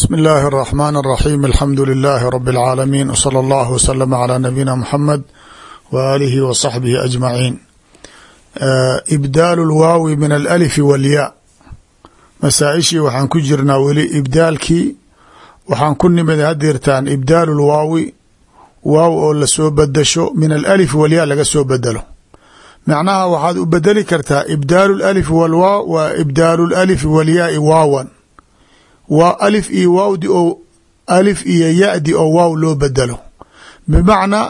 bsmi اllahi الرحman الرaxيm alxamdu لilaahi rb اlcaalamiin wslى اllah wslm عlى nabiyina mxamed w alihi w صaxbihi ajmaciin ibdaalu lwaawi min alأlifi wاlyaa masaaishii waxaan ku jirnaa weli ibdaalkii waxaan ku nimid hadirtaan ibdaalu lwaawi waaw oo lasoo bedasho min alأlif walyaa laga soo bedelo macnaha waxaad u bedeli kartaa ibdaalu اlalif wاlwaaw wa ibdaalu اlalif wاlyaai waawan waa alif iyo waawdi oo alif iyo yadi oo waaw loo bedelo. Bimacnaa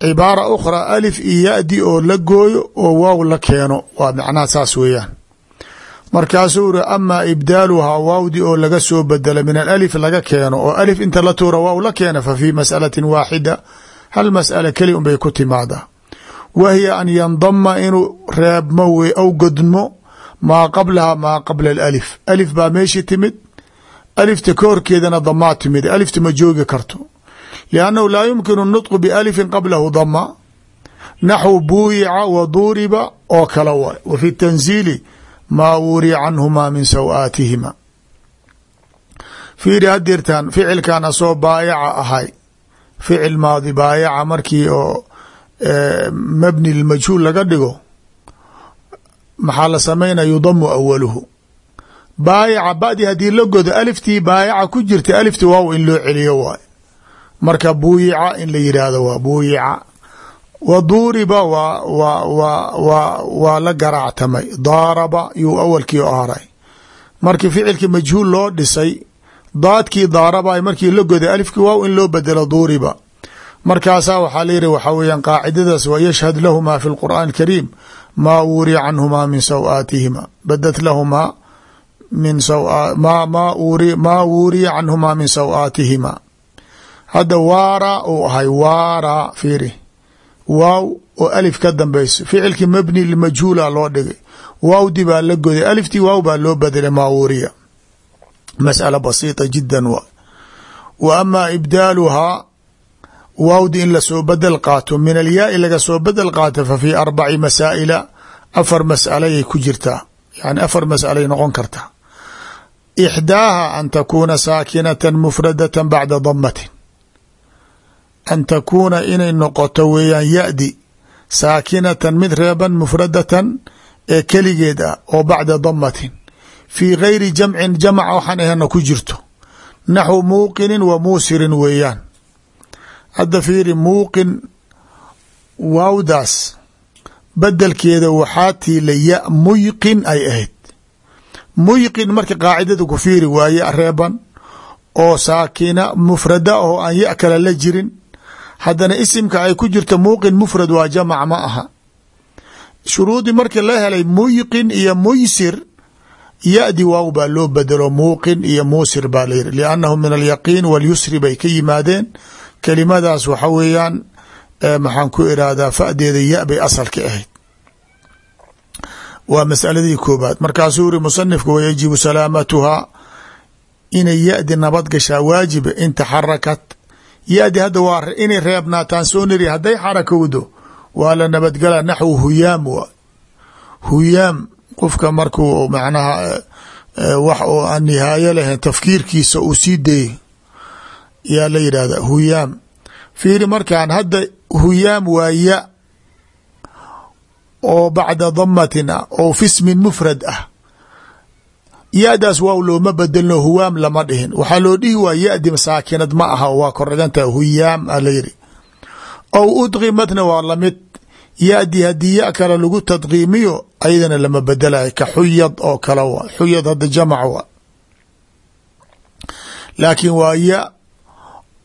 cibaara ukhraa alif iyo yadi oo la gooyo oo waaw la keeno. Waa macnaha saas weeyaan. Markaasuu iri amaa ibdaaluhaa waawdi oo laga soo bedelo min alalif laga keeno. Oo alif inta la tuura waaw la keena fa fii mas'alatin waaxida hal mas'ala keli un bay ku timaadaa. Wa hiya an yandama inuu reebmo wey aw godmo maa qablaha maa qabla alif alif baa meeshii timid alifta ka horkeedana damaa timid. Alifta ma joogi karto. Liannahu laa yumkinu nutqu bialifin qablahu dama naxwu buuyica wa duuriba oo kale waay wa fi tanziili maa wuriya canhumaa min sawaatihima. Fiiri hadirtaan ficilkan asoo baayaca ahay. Ficil maadi baayaca markii oo mabni lmajhuul laga dhigo maxaa la samaynaya yudamu awaluhu baayaca badi haddii la godo aliftii baayaca ku jirta alifti waaw in loo celiyo waay marka buuyica in la yidhaahdo waa buuyica. Wa duuriba wa wa wa wa waa la garaactamay. Daaraba yuu awalkii aray markii ficilki majhuul loo dhisay daadkii daaraba markii la goday alifki waaw in loo bedelo duuriba. Markaasaa waxaa la yihi waxaa weeyaan qaacidadaas wa yashhad lahumaa fi lqur'aan alkariim maa wuriya canhumaa min sawaatihima badat lahumaa min ma ma maa wuuriya canhumaa min sawaatihima. Hadda waara uu ahay waara fiiri. Waaw oo alif ka dambeyso ficilkii mabni limajhuula loo dhigay. Waawdi baa la goday aliftii waaw baa loo bedelay maa wuuriya masأala basiita jida wa. Wa amaa ibdaaluhaa waawdi in la soo bedel qaato min alyaai laga soo bedel qaato fa fii arbaci masaa'ila afar mas'alayay ku jirtaa yani afar mas'alay noqon kartaa ixdaaha an takuuna saakinatan mufradatan bacda damatin an takuuna inay noqoto weeyaan yadi saakinatan mid reeban mufradatan ee keligeed ah oo bacda damatin fii gayri jamcin jamc waxaan ahena ku jirto naxwu muuqinin wa muusirin weeyaan hadda fiiri muuqin waawdaas bedelkeeda waxaa tiila ya muyqin ay ahayd muyqin marka qaacidada ku fiiri waaye reeban oo saakina mufrada oo aan ya kale la jirin haddana isimka ay ku jirto muuqin mufrad waa jamac ma aha. Shuruudii markii la helay muyqin iyo muysir yadi waaw baa loo bedelo muuqin iyo muusir baa la yiri liannahu min alyaqiin walyusri bay ka yimaadeen. Kelimadaas waxa weeyaan maxaan ku irahdaa fadeeda ya bay asalka ahayd waa masaladii koobaad markaasuu iri musanifku wayajibu salaamatuhaa. Inay yadi nabad gashaa waajiba in taxarakat yadi hadda waa inay reebnaataan soo niri hadday xarakowdo waa la nabadgala naxwu huyaam wa huyaam qofka markuu macnaha wax oo aan nihaayo lahayn tafkiirkiisa uu sii dayo yaa la yidhahda huyaam. Fiiri markaan hadda huyaam waa ya oo bacda damatin ah oo fismin mufrad ah. Ya-daas waaw looma bedelno huwaam lama dhihin. Waxaa loo dhihi waa yadi saakinad ma aha waa kordhigantaha huyaam a la yiri aw udqimatna waa la mid yadi ya kale lagu tadqiimiyo ayadana lama bedelayo ka xuyad oo kale waa xuyad hadda jamac waa. Laakiin waa ya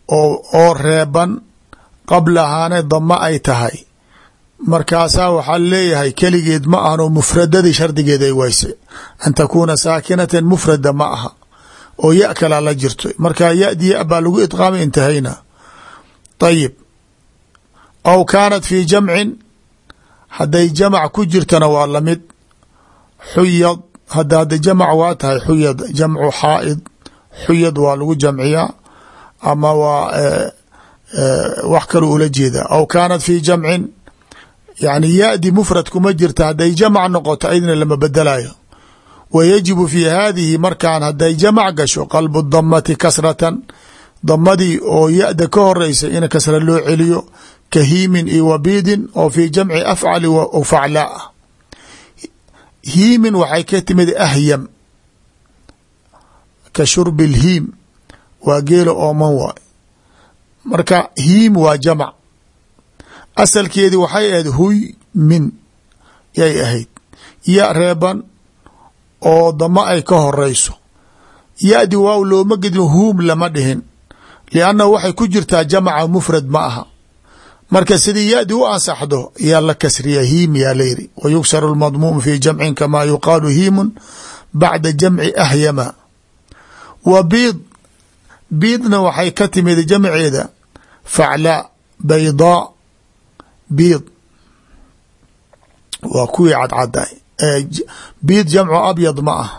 oo reeban qablahaana dama ay tahay markaasaa waxaa leeyahay keligeed ma ahno mufradadii shardigeed ay wayse an takuuna saakinatan mufrada ma aha. Oo ya kalaa la jirto. Markaa yadi ya baa lagu idqaamay intahayna. Ayib aw kaanat fi jamcin hadday jamac ku jirtana waa la mid xuyad hadda jamac waa tahay xuyad jamcu xaaid. Xuyad waa lagu jamciyaa. Ama waa wax kale ula jeeda aw kaanat fi jamcin yani yadi mufrad kuma jirta hadday jamc noqoto aydna lama bedelayo. Wa yajibu fi hadihi markaan hadday jamac gasho qalbu damati kasratan. Damadii oo ya-da ka horeysa in kasra loo celiyo ka hiimin iyo wabiidin oo fi jamci afcali faclaa ah hiimin waxay ka timid ahyam ka shurbi lhiim waa geela ooman waay. Marka hiim waa jamac asalkeedii waxay ahayd huy min yay ahayd. Ya reeban oo damo ay ka horeyso. Ya-di waaw looma gedin huum lama dhihin. Liannahu waxay ku jirtaa jamaca mufrad ma aha. Marka sidii ya-di u ansaxdo yaa la kasriya hiim yaa layiri wa yugsaru lmadmuum fi jamcin kamaa yuqaalu hiimun bacda jamci ahyama. Wa biid biidna waxay ka timid jamceeda faclaa baydaa biid waa kuwii cadcaday biid jamcu abyad ma ah.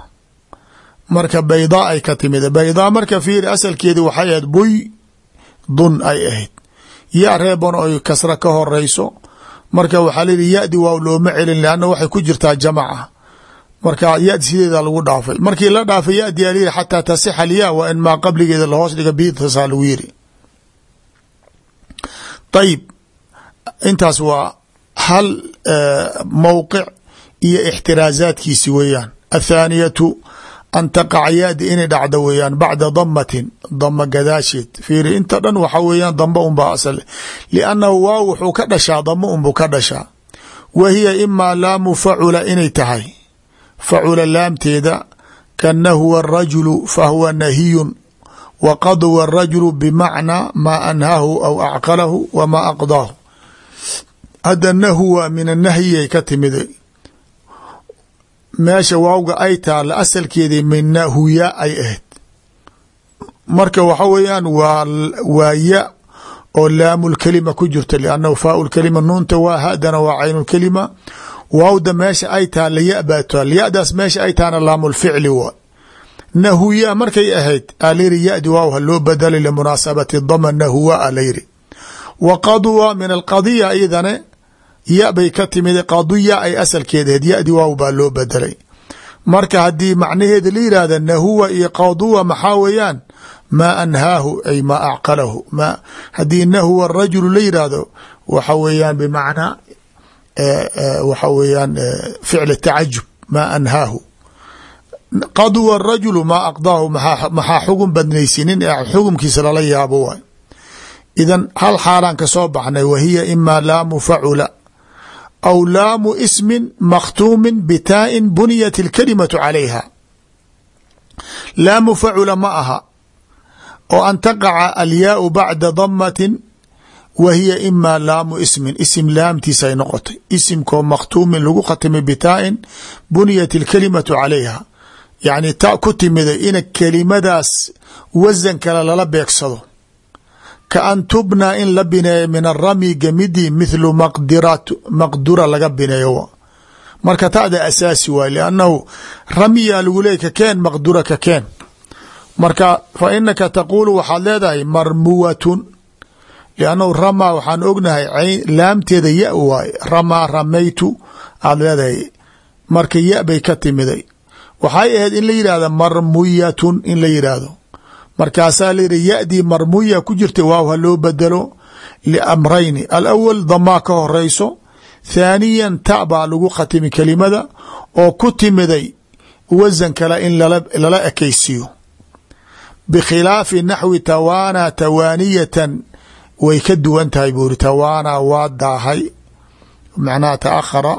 Marka baydaa ay ka timid. Baydaa marka fiiri asalkeedi waxay ahayd buy dun ay ahayd. Ya reeban oy kasra ka horeyso marka waxaa layihi ya-di waaw looma celin leanna waxay ku jirtaa jamaca. Marka ya-di sideeda lagu dhaafay. Markii la dhaafay ya-di aa layihi xataa tasixa alya wa in maa qabligeeda lahoos dhiga biidtasaa lagu yiri intaas waa hal mowqic iyo ixtiraazaadkiisi weeyaan. Athaaniyatu an taqaca yaadi inay dhacdo weeyaan bacda damatin dama gadaasheed. Fiiri inta dhan waxa weeyaan damba unbaa asal. Liannahu waaw wuxuu ka dhashaa dama unbuu ka dhashaa. Wa hiya imaa laamu facula inay tahay. Facula laamteeda kanahuwa arajulu fahuwa nahiyun. Wa qadwa arajulu bimacnaa maa anhahu aw acqalahu wamaa aqdaahu hadda nahuwa min anahyi ka timid meesha waawga ay taala asalkeedii min nahuya ay ahayd. Marka waxa weeyaan waa waa ya oo laamulkelima ku jirta liannahu faau lkelima nuunta waa hadana waa caynulkelima waawda meesha ay taala ya baa taal yadaas meesha ay tahana laamulficli waa. Nahuya markay ahayd alayiri yadi waaw ha loo badalay limunaasabati dama nahuwa a layiri wa min alqadiya idane ya bay ka timid qadiya ay asalkeed ahayd yadi waaw baa loo bedelay. Marka haddii macnaheeda la yihahda nahuwa iyo qaduwa maxaa weeyaan? Maa anhaahu ay maa acqalahu. Ma haddii nahuwa rajulu la yihahdo waxa weeyaan bimacnaa waxa weeyaan ficl tacajub maa anhaahu. Qadwa rajulu maa aqdaahu maxaa xugun badnaysinin ee xukumkiisa lala yaabo waay. Idan hal xaalaan ka soo baxnay wa hiya laamu facula aw laamu ismin makhtuumin bitaain buniyat ilkalimatu calayha laamu facula ma aha oo an taqaca alyaau bacda damatin wa hiya imaa laamu ismin isim laamtiisa ay noqotay isimkoo makhtuumin lagu khatimay bitaain buniyat ilkalimatu calayha yacni ta ku timida ina kelimadaas wasan kale lala beegsado ka tubna in la bineeyo min arami gamidii mithlu maqdura laga bineeyo. Marka tada asaasi waay liannahu ramyaa lagu leeyay ka keen maqdura ka keen. Marka fa inaka taquulu waxaad leedahay marmuwatun. Liannahu ramaa waxaan ognahay laamteeda ya waay ramaa ramaytu aad leedahay. Marka ya bay ka timiday. Waxay ahayd in la yidhahda marmuyatun in la yidhaahdo markaasaa layihi yadii marmuya ku jirta waaw ha loo bedelo liamrayni. Alawal damaa ka horeyso thaaniyan ta baa lagu khatimi kelimada oo ku timiday wasan kale in lala ekeysiyo bikhilaafi naxwi tawaana tawaaniyatan way ka duwan tahay buuri tawaana waa daahay. Macnaha taakhara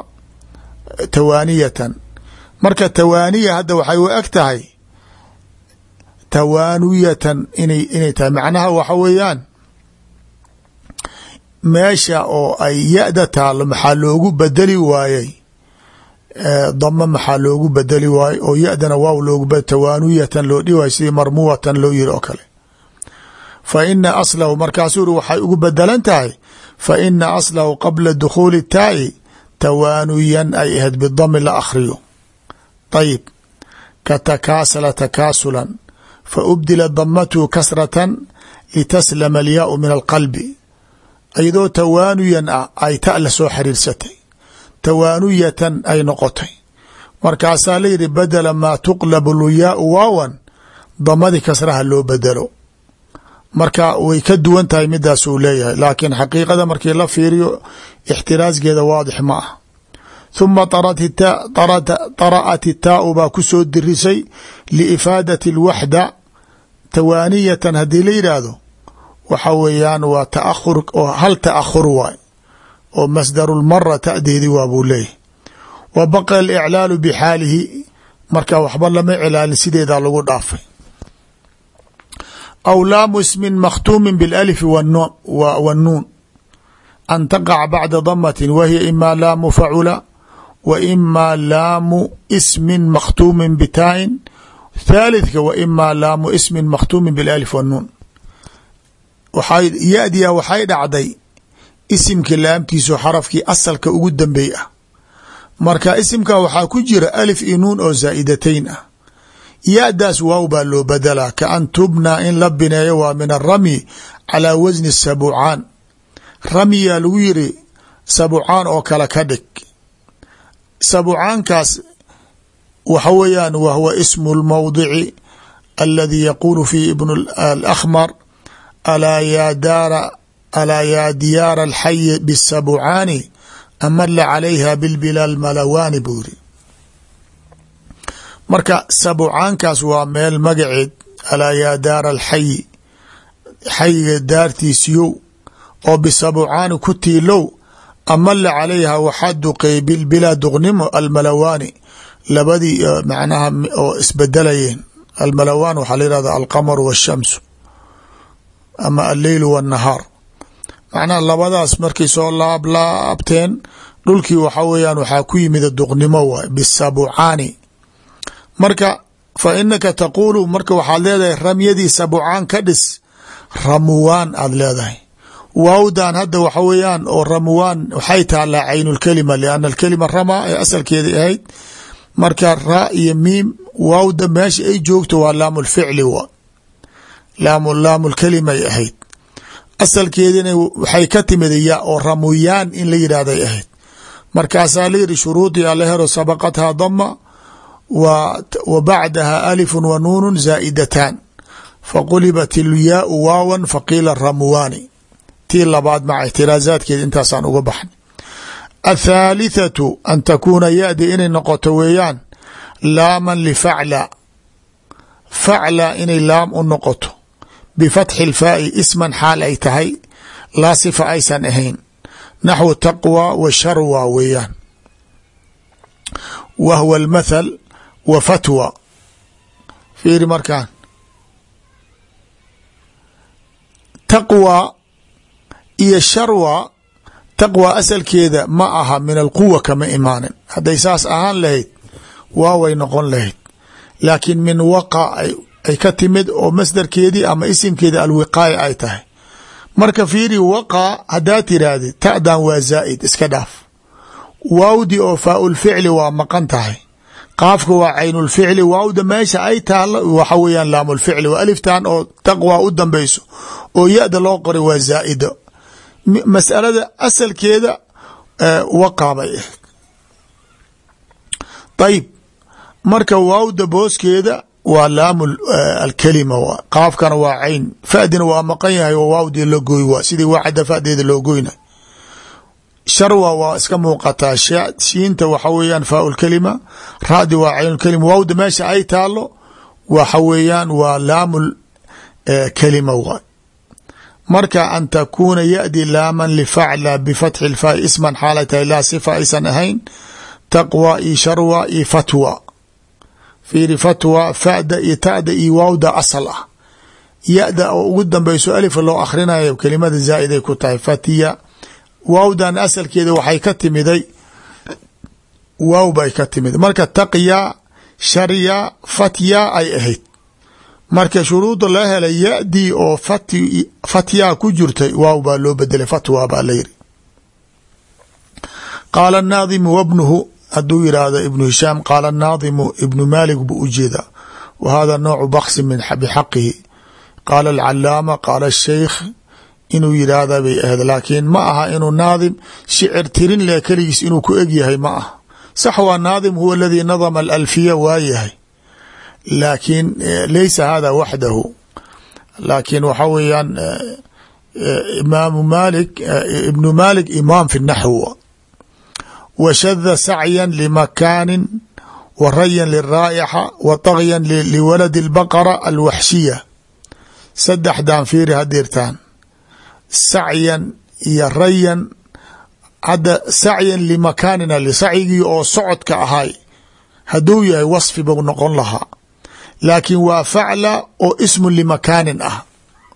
tawaaniyatan. Marka tawaaniya hadda waxay u eg tahay tawaanuyatan inay inay tahay. Macnaha waxa weeyaan meesha oo ay ya-da taalo maxaa loogu bedeli waayey dama maxaa loogu bedeli waayey oo ya-dana waaw loogu tawaanuyatan loo dhihi sidii marmuwatan loo yiri oo kale. Fa ina aslahu markaasuu uri waxay ugu bedelan tahay fa ina aslahu qabla dukhuuli taa'i tawaanuyan ay ahayd bidami la akhriyo. Ayib ka takaasala takaasulan fa ubdila damatu kasratan litaslama alyaau min alqalbi iyadoo tawaanuyan ah ay ta la soo xiriirsatay tawaanuyatan ay noqotay markaasaa la yidhi badela maa tuqlabu lyaau waawan damadii kasraha loo bedelo marka way ka duwan tahay midaas uu leeyahay laakiin xaqiiqada markii la fiiriyo ixtiraasgeeda waadix ma ah huma طara'at itaau baa ku soo dirisay liifaadati اlwaxda tawaaniyatan haddii la yidhaahdo waxa weeyaan waa taahur oo hal taahur waay oo masdaru lmara tadeedi waa buu leeyahy wa baqa aliclaalu bixaalihi marka waxba lama cilaalin sideedaa lagu dhaafay aw laamu ismin makhtuumi biاlalif wاnnuun an taqac bacda damatin wa hiya ima laamu facula wa ima laamu ismin makhtuumin bitaain thalithka wa ima laamu ismin makhtuumin bilalif wاnnuun waxay yadiya waxay dhacday isimka laamtiisu xarafkii asalka ugu dambey ah. Marka isimka waxaa ku jira alif iyo nuun oo zaa'idatayn ah. Ya-daas waaw baa loo badalaa. Ka an tubnaa in la bineeyo waa min aramyi calaa wasni sabucaan. Ramyiyaa lagu yiri sabucaan oo kale ka dhig sabucaankaas waxa weeyaan wa huwa ismu lmawdici aladi yaquulu fiihi ibn alakhmar alaa yaa daara alaa yaa diyaara alxayi bisabucaani amala calayha bilbilaal malawaani buu yiri marka sabucaankaas waa meel magaceed alaa yaa daara alxayi xayiga daartiisiyow oo bisabucaani ku tiilow amala calayha waxaa duqeeyey bilbilaa duqnimo almalawaani labadii macnaha oo isbedelayeen almalawaan waxaa la yihahda alqamaru waashamsu ama alleylu waannahaar macnaha labadaas markay soo laab laabteen dhulkii waxa weeyaan waxaa ku yimida duqnimo waay bisabucaani marka fa inaka taquulu marka waxaad leedahay ramyadii sabucaan ka dhis ramuwaan aad leedahay waawdan hadda waxa weeyaan oo ramuwaan waxay taalaa caynulkelima lianna alkelima ramaa ee asalkeeda ahayd. Marka raa iyo miim waawda meesha ay joogto waa laamulficli wa laam laamulkelimay ahayd. Asalkeedina waxay ka timid ya oo ramuyaan in la yidhahday ahayd. Markaasaa la yidhi shuruudii ala hero sabaqathaa dama wa bacdaha alifun wa nuunun zaa'idataan. Faqulibat ilyaau waawan faqiila ramuwaani tii labaad maca ixtiraazaadkeeda intaasaan uga baxnay athaalithatu an takuuna ya-di inay noqoto weeyaan laaman lifacla. Facla inay laam u noqoto. Bifatxi lfaa'i isman xaal ay tahay laa sifa aysan ahayn. Naxwu taqwa wa sharwa weeyaan. Wa hwa almathal wa fatwa. Fiiri markaan. Taqwa iyo sharwa taqwa asalkeeda ma aha min alquwa kama imaanin. Hadday saas ahaan lahayd waaway noqon lahayd. Laakiin min waqa ay ka timid oo masdarkeedii ama isimkeeda alwiqaaya ay tahay. Marka fiiri waqa haddaa tiraahdi ta'dan waa zaa'id iska dhaaf. Waawdi oo faaulficli waa maqan tahay. Qaafka waa caynulficli waawda meesha ay taalo waxa weeyaan laamulficli waa aliftan oo taqwa u dambeyso oo ya-da loo qoray waa zaa'ida masalada asalkeeda waqa bay ahayd ayib marka waawda booskeeda waa laam alkalima w qaafkana waa cayn. Fadina waa maqan yahay waawdii la gooy waa sidii wacda fadeeda loo goyna sharwa waa iska muuqataa shiinta waxa weeyaan faa lkalima radi waa caynulkalima waawda meesha ay taalo waxa weeyaan waa laam kalima waay marka an takuuna yadi laaman lifacla bifatxi lfaai isman xaalay tahay laa sifa aysan ahayn taqwa iyo sharwa iyo fatwa. Fiiri fatwa fada iyo tada iyo waawda asal ah. Ya-da oo ugu dambeyso alifa loo akhrinayo kelimada zaa'iday ku tahay fatiya. Waawdan asalkeeda waxay ka timiday waaw bay ka timid. Marka taqya sharya fatya ay ahayd marka shuruuda la helay ya-dii oo fatyaa ku jirtay waaw baa loo bedelay fatwa baa la yiri qaala naadimu wabnuhu haduu yidhaahdo ibnu hishaam qaala naadimu ibnu maalik buu u jeedaa wa hada noocu baksin min bixaqihi qaala alcalaama qaala sheikh inuu yidhaahda bay ahayd laakiin ma aha inuu naadim shicir tirin leh keligiis inuu ku eg yahay ma aha. Sax waa naadim huwa aladii nadama alalfiya waa yahay laakiin laysa hada waxdahu. Laakiin waxa weeyaan imaamu malik ibnu malik imaam fi naxw wa shada sacyan limakaanin wa rayan liraa'ixa wa tagyan liwaladi اlbaqara alwaxshiya saddexdan fiiri hadirtaan sacyan iyo rayan hadda sacyan limakaanina sacyigii oo socodka ahay hadduu yahay wasfi buu noqon lahaa laakiin waa facla oo ismu limakaanin ah.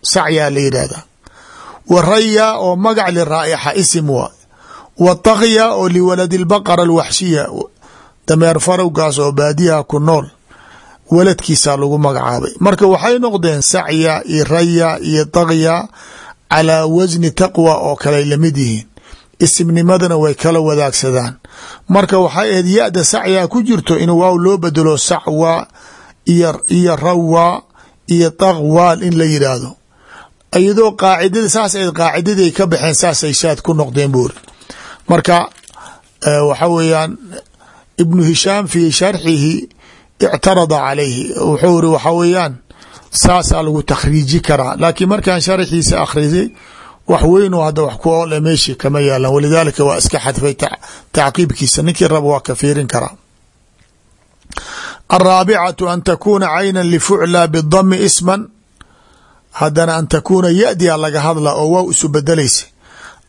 Sacyaa la yidhahda wa raya oo magac liraa'ixa isim waa wa takya oo liwaladi lbaqara alwaxshiya. Dameer farowgaas oo baadiyaha ku nool waladkiisaa lagu magacaabay. Marka waxay noqdeen sacya iyo raya iyo takya calaa wasni taqwa oo kale la mid yihiin. Isimnimadana way kala wadaagsadaan. Marka waxay ahayd ya-da sacyaa ku jirto in waaw loo bedelo sacwa iyo rawa iyo taqwaal in la yidhaahdo iyadoo qaacidada saas ayd qaacidadii ka baxeen saasay shaad ku noqdeen buuri marka waxa weeyaan ibnu hishaam fi sharxihi ictarada calayhi. Wuxuu iri waxa weeyaan saasaa lagu takhriiji karaa. Laakiin markaan sharxiisa akhrisay wax weyn oo hadda wax ku oole meeshii kama yaalan walidaalika waa iska xadfay tacqiibkiisa ninkii raba waa ka fiirin karaa alraabicatu an takuuna cayna lifucla bidami isman haddana an takuuna yadiya laga hadla oo waa isu bedelaysa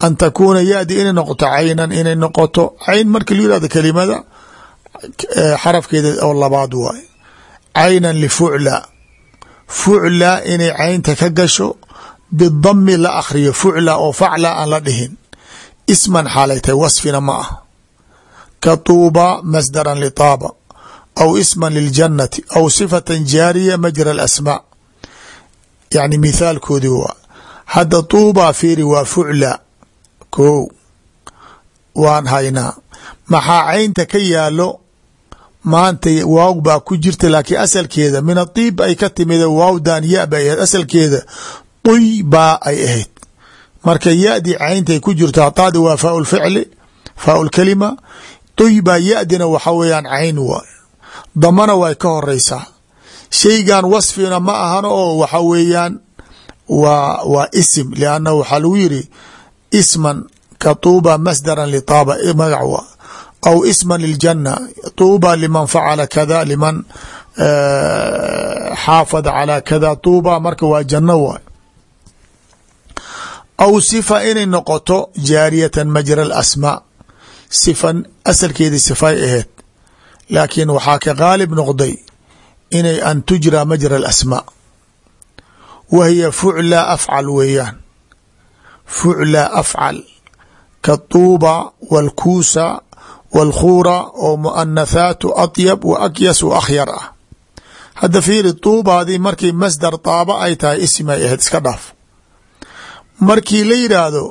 an takuuna yadi inay noqoto caynan inay noqoto cayn marka lu yihahdo kelimada xarafkeeda oo labaad waay caynan lifucla fucla inay caynta ka gasho bidami la akhriyo fucla oo facla aan la dhihin isman xaalay tahay wasfina ma ah ka tuuba masdaran litaaba aw isman liljannati aw sifatan jaariya majra alasmaa yani mithaalkoodii waa hadda tuuba fiiri waa fucla ko waan haynaa maxaa caynta ka yaalo maanta waaw baa ku jirta laakiin asalkeeda min adiib ay ka timid waawdan ya bay ahayd asalkeeda tuy baa ay ahayd marka yadi cayntay ku jirto hataadi waa faau lficli faau lkalima tuy baa yadina waxa weeyaan cayn waay damana way ka horeysaa shaygan wasfina ma ahan oo waxa weeyaan waa waa isim liannahu waxaa lagu yiri isman ka tuuba masdaran litaaba magac wa aw isman liljana tuuba liman facala kada liman xaafada calaa kada tuuba marka waa janno waay aw sifa inay noqoto jaariyatan majra alasmaa sifan asalkeedii sifay ahayd laakiin waxaa ka qaalib noqday inay an tujra majra alasmaa wa hiya fucla afcal weeyaan. Fucla afcal ka tuuba walkuusa walkhuura oo muanathaatu atyab wa akyas wa akhyar ah. Hadda fiiri tuubaadii markii masdar taaba ay tahay isimay ahayd iska dhaaf. Markii la yidhaahdo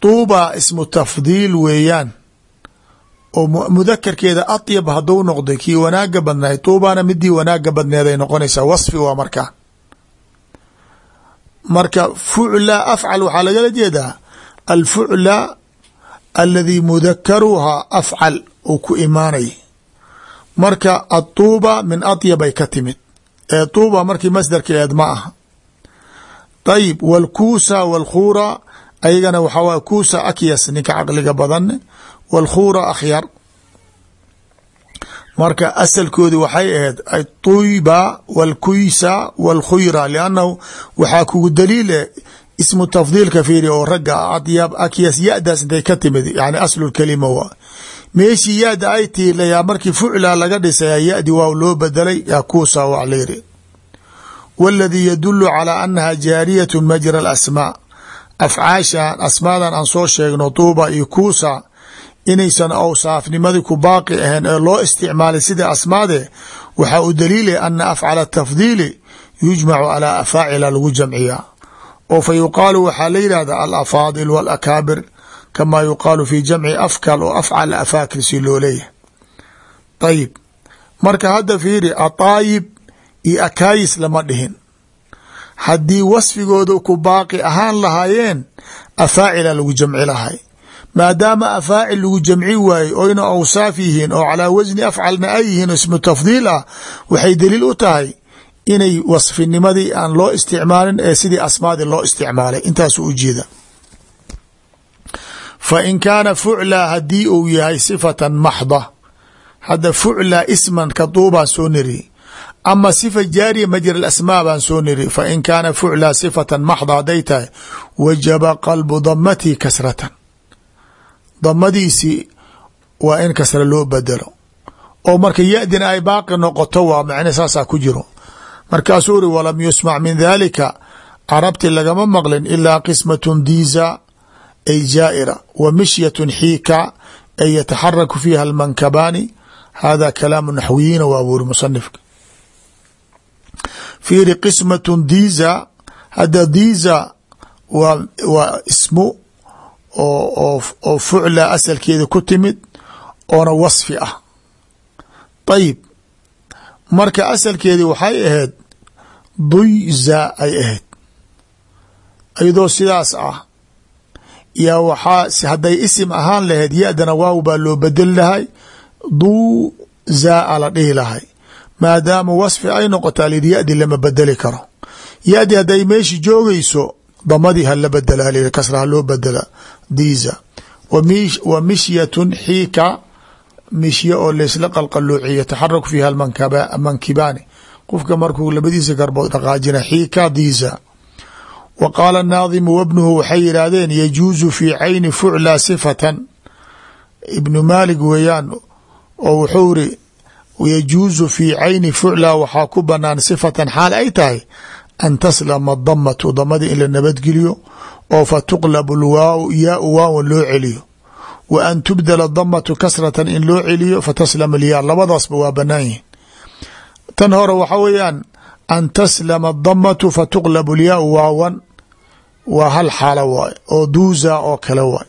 tuuba ismu tafdiil weeyaan oo mudakarkeeda atyab hadduu noqday kii wanaaga badnaay tuubana midii wanaaga badneeday noqonaysaa wasfi waa markaa marka fucla afcal waxaa lagala jeedaa alfucla aladii mudakaruhaa afcal uu ku imaanay. Marka atuuba min atyabay ka timid. Ee tuuba markii masdarkeed ma aha. Ayib wاlkuusa wاlkhuura ayagana waxaa waay kuusa akyas ninka caqliga badan wاlkhuura akhyar marka asalkoodi waxay ahayd atuyba wاlkuysa wاlkhuyra lannahu waxaa kugu daliile ismu tafdiilka fiiri oo ragga adyab akyas yadaas intay ka timid yani aslu kalima waa meeshii yada ay tiilayaa markii fucla laga dhisaya yadi waa loo bedelay yaa kuusa waa layiri wاladii yadulu calى anaha jaariyaة majra alasmaa afcaashan asmaadan aan soo sheegno tuuba iyo kuusa inaysan awsaafnimadii ku baaqi ahayn ee loo isticmaalay sida asmaade waxaa u daliilaya ana afcala tafdiili yujmacu calaa afaacila lagu jamciyaa oo fa yuqaalu waxaa la yidhahda alafaadil wاlakaabir kama yuqaalu fi jamci afkal oo afcal afaakir si loo leeyahay. Ayib marka hadda fiiri ataayib iyo akaayis lama dhihin. Haddii wasfigooda ku baaqi ahaan lahaayeen afaacila lagu jamci lahay maadaama afaacil lagu jamci waaye oyna awsaaf yihiin oo calaa wasni afcalna ay yihiin ismu tafdiil ah waxay daliil u tahay inay wasfinimadii aan loo isticmaalin ee sidii asmaadii loo isticmaalay. Intaasu ujeeda fa in kaana fuclaa haddii uu yahay sifatan maxda hadda fuclaa isman ka duubaan soo niri ama sifa jaariya majra asmaa baan soo niri fa in kaana fuclaa sifatan maxda hadday tahay wajaba qalbu damatihi kasratan damadiisii waa in kasra loo bedelo. oo marka yadina ay baaqi noqoto waa macne saasaa ku jiro. Markaasuu uri walam yusmac min dalika carabti lagama maqlin ilaa qismatun diiza ay jaa'ira wa mishyatun xiika ay yataxaraku fiiha almankabaani. Hada kalaamu naxwiyiina waa buuri musanifka. Fiiri qismatun diiza hadda diiza waa ismu oo oo fucla asalkeeda ku timid oona wasfi ah. Ayib marka asalkeedii waxay ahayd duyza ay ahayd. Iyadoo sidaas ah yaa waxaa hadday isim ahaan lahayd ya-dana waaw baa loo bedeli lahay duuzaa la dhihi lahay. Maadaama wasfi ay noqota lyidhi ya-di lama bedeli karo. Ya-di hadday meeshi joogayso damadii hala bedela lyidhi kasra ha loo bedela diiza wa mishyatun xiika mishye oo laysla qalqaluuciyo yataxaraku fiiha mankibaani qofka markuu labadiisa garbood dhaqaajina xiika diiza wa qaala naadimu wabnuhu waxay yidhaahdeen yajuusu fii cayni fucla sifatan ibnu maalig weeyaan oo wuxuu iri yajuusu fii cayni fucla waxaa ku banaan sifatan xaal ay tahay an taslama damatu damadii in la nabadgeliyo oo fa tuqlab lwaaw yaau waawan loo celiyo wa an tubdala damatu kasratan in loo celiyo fataslama alyaa labadaasba waa banaan yihiin tan hore waxa weeyaan an taslama damatu fatuqlab lyaau waawan waa hal xaalo waay oo duuza oo kale waay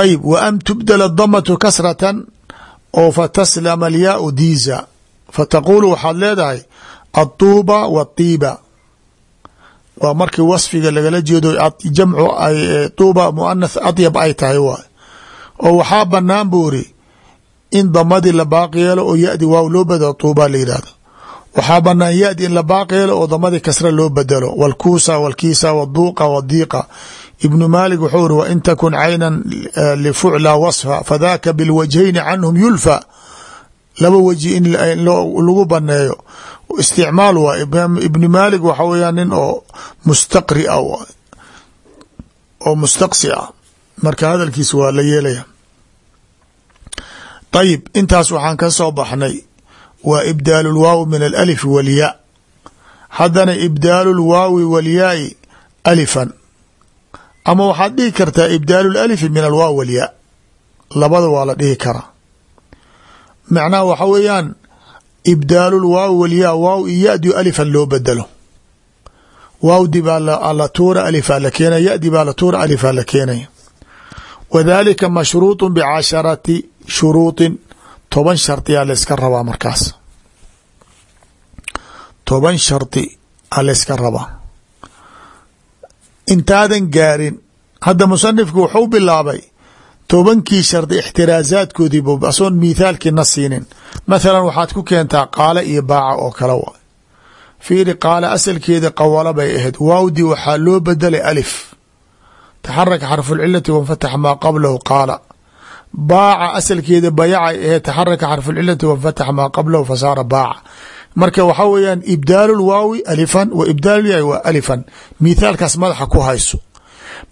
ayib wa an tubdala damatu kasratan oo fataslama alyaau diiza fataquulu aلطuuba wالطiiba waa markii wasfiga lagala jeedo jamcu tuuba muanath adyab ay tahay waay oo waxaa banaan buu iri in damadii la baaqi yeelo oo yadi waaw loo bedelo tuuba la yidhahdo waxaa banaan yadi in la baaqi yeelo oo damadii kasra loo bedelo wاlkuusa wاlkiisa wالduuqa wالdiiqa ibnu maalik wuxuu iri wain takun caynan lifucla waصfa fadaka bilwajhayni canhum yulfa laba weji in lagu baneeyo. Isticmaal waa ibni maalik waxa weyaan nin oo mustaqri a waay oo mustaqsi ah. Marka hadalkiisa waa la yeelaya. Ayib intaas waxaan ka soo baxnay. Waa ibdaalu lwaawi min alأlif walyaa haddana ibdaalu lwaawi walyaai alifan. Ama waxaad dhihi kartaa ibdaalu lalifi min alwaaw walyaa labada waa la dhihi karaa macnaha waxa weeyaan ibdaalu lwaaw walyaa waaw iyo yadi alifan loo bedelo waawdi baa la tuura alifaa la keenaya yadi baa la tuura alifaa la keenaya wadalika mashruuط bcasharati shuruuطin toban shardiyaa layska rabaa markaas. Toban shardi a layska rabaa. Intaadan gaarin hadda musanifku wuxuu bilaabay tobankii shardi ixtiraazaadkoodii bu asoon mithaalkii siinin. Mathalan waxaad ku keentaa qaala iyo baaca oo kale waay. Fiiri qaala asalkeeda qawalo bay ahayd. Waawdi waxaa loo bedelay alif. Taxaraka xarfulcilati wanfatax maa qablahu qaala. Baaca asalkeeda bayacay ahayd taxaraka xarfulcilati wanfatax maa qablahu fasaara baaca. Marka waxaa weeyaan ibdaalu lwaawi alifan wa ibdaalyahi waa alifan. Mithaalkaas madaxa ku hayso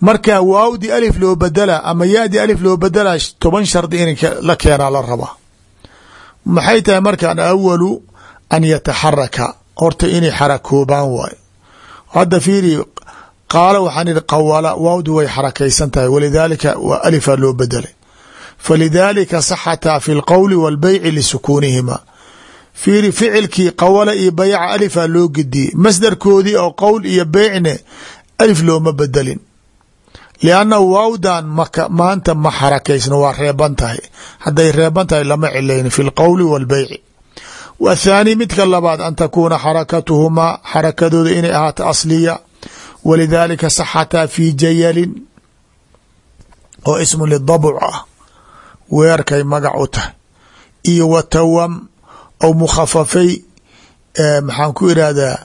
marka waawdi alif loo bedela ama yadi alif loo bedela toban shardi in la keenaa la rabaa maxay tahay markaan awalu an yataxaraka? Horta inay xarakoobaan waayo hadda fiiri qaala waxaan ihi qawala waawdi way xarakaysan tahay walidaalika waa alifa loo bedelay falidaalika saxataa fi lqowli walbeyci lisukuunihima fiiri ficilkii qawala iyo bayaca alifa loo gediyey masdarkoodii oo qowl iyo beycne alif looma bedelin lianna waawdan maanta ma xarakaysno waa reeban tahay hadday reeban tahay lama cilayn fi lqowli walbeyci wathaani midka labaad an takuuna xarakatuhumaa xarakadooda inay ahaato asliya walidaalika saxataa fi jayalin oo ismu lidabuc ah weerkay magac u tahay iyo wa tawam ou mukhafafay maxaan ku irahdaa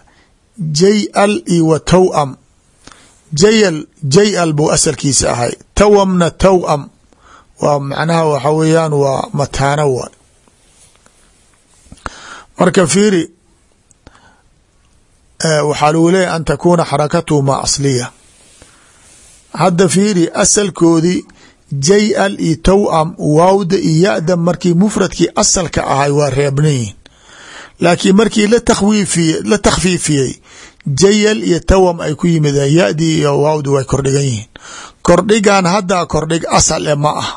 jayal jayal jayal buu asalkiisa ahay. Tawamna tawam. Waa macnaha waxa weeyaan waa mataano waay. Marka fiiri waxaa lagu leeyahy an takuuna xarakatuhu ma asliya. Hadda fiiri asalkoodii jayal iyo tawam waawda iyo ya-da markii mufradkii asalka ahay waa reebnayihin laakiin markii la takhwiifiye la takhfiifiyey jayal iyo tawam ay ku yimideen ya-dii iyo waawdi way kordhigan yihiin. Kordhigan hadda kordhig asal e ma ah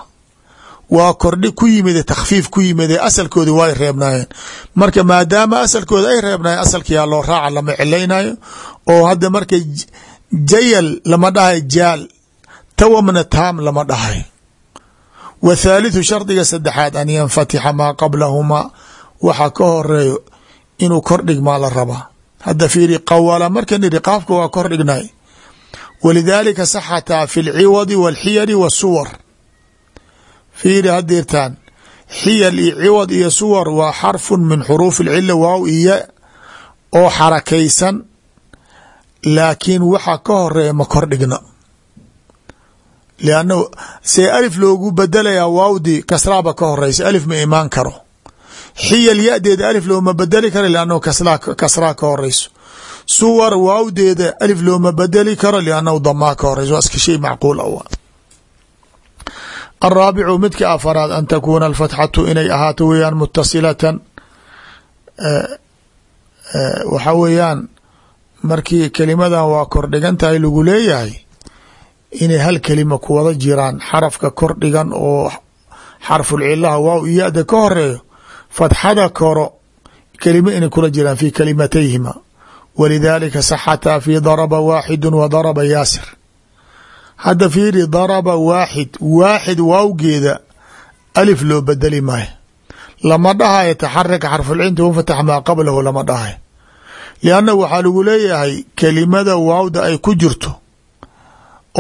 waa kordhig ku yimide takhfiif ku yimide asalkoodi way reebnaayeen. Marka maadaama asalkooda ay reebnaayeen asalkiyaa loo raaca lama cilaynayo oo hadda marka jayal lama dhahay jaal tawamna taam lama dhahay. Wa thaalithu shardiga saddexaad an yanfatixa maa qablahumaa waxaa ka horeeyo inuu kordhigmaa la rabaa hadda fiiri qawala marka niri qaafka waa kordhignay walidaalika saxataa fi lciwadi walxiyali wasuwar fiiri hadirtaan xiyal iyo ciwad iyo suwar waa xarfun min xuruuf اlcila waaw iyo oo xarakaysan. Laakiin waxa ka horreeya ma kordhigna lanna see alif loogu bedelayaa waawdii kasraaba ka horeysa alif ma imaan karo xiyal yadeeda alif looma bedeli karo lannahu kasraa ka horeyso suwar waawdeeda alif looma bedeli karo liannahu damaa ka horeyso waa shay macquul a alraabicu midka afaraad an takuuna alfatxatu inay ahaato weeyaan mutasilatan waxa weeyaan markii kelimadan waa kordhigan tahay lagu leeyahay inay hal kelima ku wada jiraan xarafka kordhigan oo xarful cilaha waaw iyada ka horeeyo fatxada koro kelima inay kula jiraan fi kalimatayhima walidaalika saxataa fi daraba waaxidu wa daraba yaasir hadda fiiri daraba waaxid waaxid waawgeeda alif loo bedeli maayo lama dhahayo taxaraka xarfulcinta wafatax maa qablahu lama dhahayo lianna waxaa lagu leeyahay kelimada waawda ay ku jirto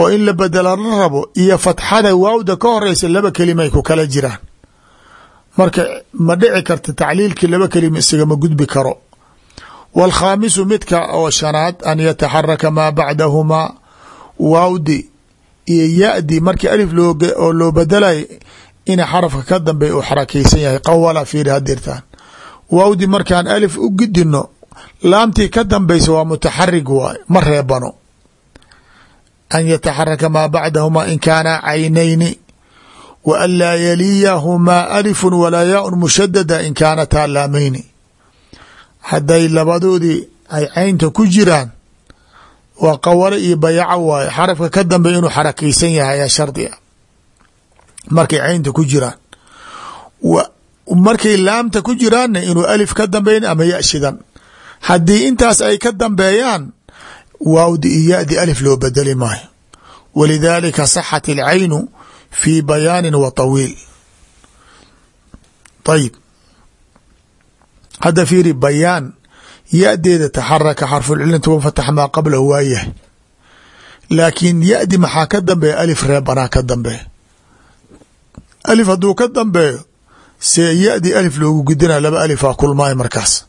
oo in la bedela la rabo iyo fatxada waawda ka horeysa laba kelima ay ku kala jiraan marka ma dhici karta tacliilkii laba kelima isagama gudbi karo. Wاlkhaamisu midka oo shanaad an yataxaraka maa bacdahumaa waawdi iyo yadi markii alif oo loo bedelayo ina xarafka ka dambe uu xarakaysan yahay. Qawala fiiri hadirtaan waawdi markaan alif u gidino laamtii ka dambeysa waa mutaxarig waay ma reebano. An yataxaraka maa bacdahumaa in kaana caynayni wa an laa yaliyahumaa alifu walaa yaaun mushadada in kaanataa laamayni hadday labadoodii ay caynta ku jiraan waa qawalo iyo bayaco waaye xarafka ka dambe inuu xarakaysan yahay ayaa shardi a markay caynta ku jiraan markay laamta ku jiraanna inuu alif ka dambeyn ama ya shidan haddii intaas ay ka dambeeyaan waawdi iyo yadi alif loo bedeli maayo walidaalika saxat ilcaynu fi bayaanin wa tawiil. Ayib hadda fiiri bayaan yadeeda taxaraka xarfulcilinta wafatax maa qablahu waa yahay laakiin yadi maxaa ka dambeeya? Alif reebanaa ka dambeeya. Alif hadduu ka dambeeyo see yadi alif loogu gudina laba alifaa kulmaayo markaas.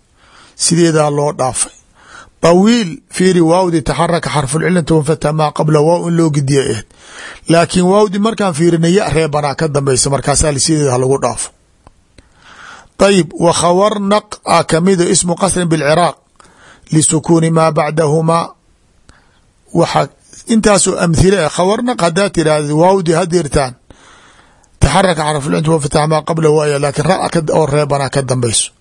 Sideedaa loo dhaafay طawiil fiiri waawdi taxaraka xarfulcilinta wafatax maa qabla waaw in loo gidiya ahed laakiin waawdi markaan fiirina ya reebanaa ka dambeysa markaasaa sideeda halagu dhaafo ayib w khawarnaq a kamido ismu qasrin bاlciraaq lisukuuni maa bacdahumaa waxa intaasoo amhile khawarnaq hadaa tirahda waawdi hadirtaan taxaraka xarfulcinta wafatax maa qabla waaya laakiin ra oo reebanaa ka dambeyso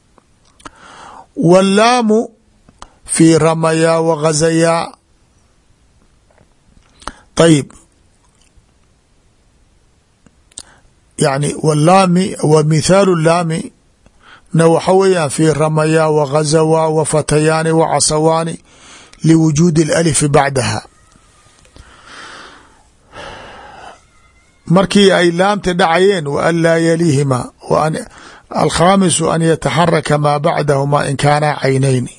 wallaamu fii ramayaa wagazayaa ayib yani wlaami wa mithaalu laami na waxa weeyaan fi ramayaa wagazawaa wafatayaani wacasawaani liwujuudi اlalifi bacdaha markii ay laamta dhacayeen an laa yaliihima alkhaamisu an yataxaraka maa bacdahumaa in kaana caynayni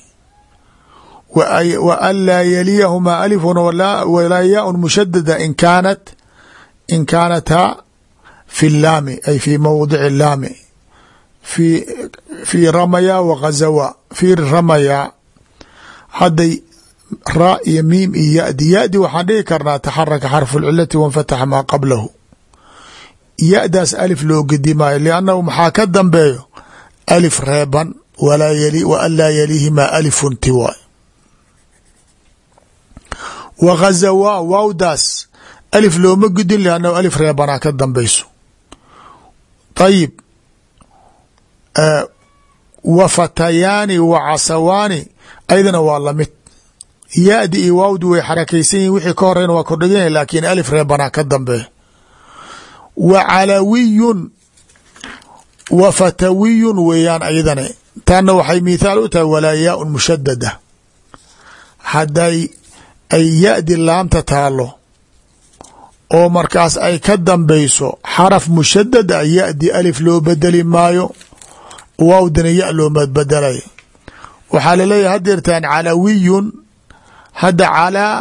wa an laa yaliyahumaa alifun walaa yaaun mushadada in kaanat in kaanataa fi laami ay fi mowdici laami fi ramaya wa ghazawa. Fii ramaya hadday raa iyo miim iyo yadi. Yadi waxaan dhigi karnaa taxaraka xarfu lcilati wanfataxa maa qablahu. Ya-daas alif loo gedi maayo liannahu maxaa ka dambeeyo? Alif reeban walaa wa an laa yaliihimaa alifun tiwaay wa ghazawa waawdaas alif looma gudin liannahu alif reebanaa ka dambeyso ayib wa fatayaani wa casawaani aydana waa la mid ya-di iyo waawdi way xarakaysan yihiin wixii ka horeyn waa kordhigan laakiin alif reebanaa ka dambeeya. Wa calawiyun. Wa fatawiyun weeyaan ayadana taana waxay mithaal u tahay walaa yaaun ay ya-di laamta taalo oo markaas ay ka dambeyso xaraf mushadad a ya-di alif loo bedeli maayo waawdina ya looma bedelay waxaa la leeyahay hadeertaan calawiyun hadda calaa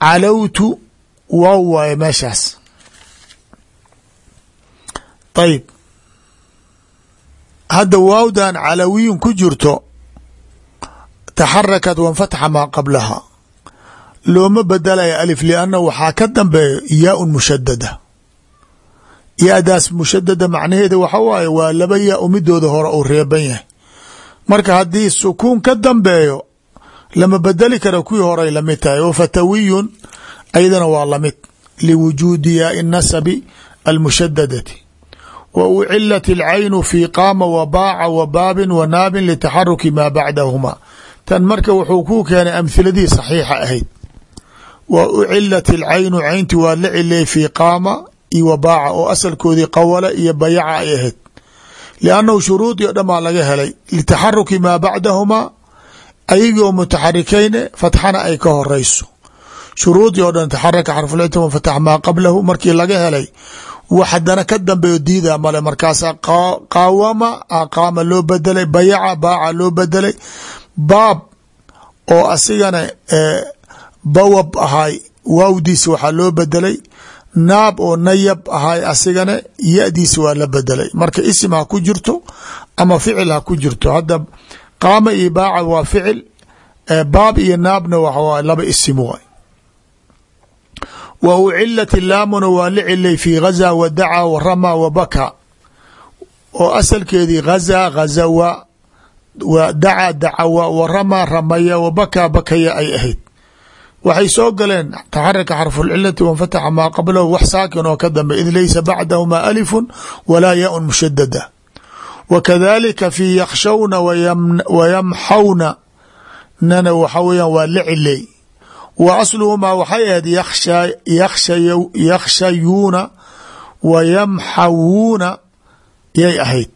calawtu waaw waaye meeshaas. Ayib hadda waawdan calawiyun ku jirto taxarakat wanfataxa maa qablaha looma bedelaya alif lianna waxaa ka dambeeya yaaun mushadada ya-daas mushadada macnaheeda waxa waaye waa laba yaa midooda hore uu reeban yahay. Marka haddii sukuun ka dambeeyo lama bedeli kara kuwii horay la mid tahay. O fatawiyun ayadana waa la mid liwujuudi yaai nasabi almushadadati wa ucilat alcaynu fi qaama wa baaca wa baabin wa tan marka wuxuu ku keenay amhiladii saxiixa ahayd. Wa ucilat alcaynu caynti waa la ciliyay fi qaama iyo wa baaca oo asalkoodii qawala iyo bayaca ay ahayd. Liannahu shuruudii o dhan baa laga helay. Litaxaruki maa bacdahumaa ayagii oo mutaxarikayne fatxana ay ka horeyso shuruudii oo dhan taxaraka xarfulcita wanfatax maa qablahu markii laga helay wax hadana ka dambeeyo diida male markaasaa qaawama qaama loo bedelay bayaca baaca loo bedelay baab oo asigana bawab ahay waawdiisa waxaa loo bedelay naab oo nayab ahay asigana ya-diisa waa la bedelay. Marka isim ha ku jirto ama ficil ha ku jirto. Hadda qaama iyo baaca waa ficil baab iyo naabna wa laba isim waay. Wa ucilat laamuna waa la cilay fi ghaza wa dacaa wa ramaa wa baka oo asalkeedii ghaza ghazawa wa dacaa dacawa wa ramaa ramaya wa baka bakaya ay ahayd. Waxay soo galeen taxaraka xarfulcilati wanfataxa maa qablahu wax saakin oo ka dambe id laysa bacdahumaa alifun walaa yaun mushadada wa kadalika fi yakshawna wa yamxawna. Nana waxa weeyaan waa la ciley wa asluhumaa waxay ahayd yakshayuuna wa yamxawuuna yay ahayd.